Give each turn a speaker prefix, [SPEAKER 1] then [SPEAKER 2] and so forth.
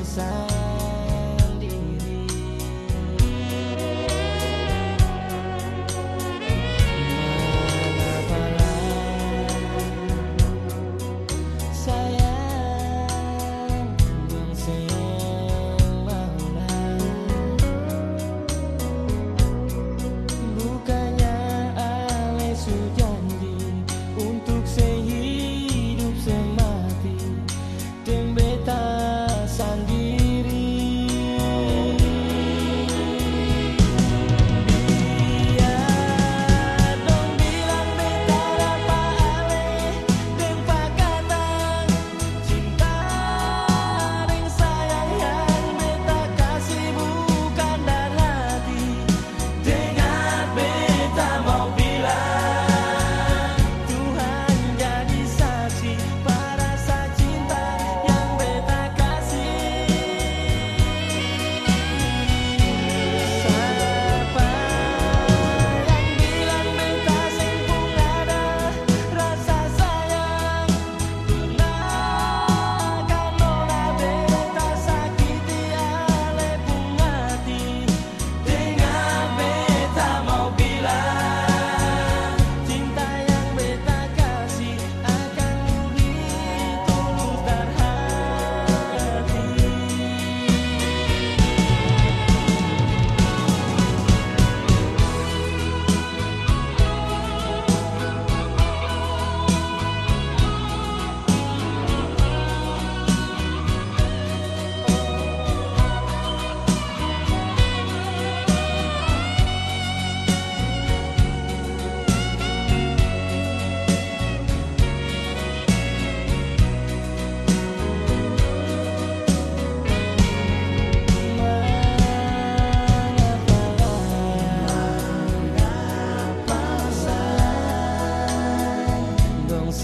[SPEAKER 1] say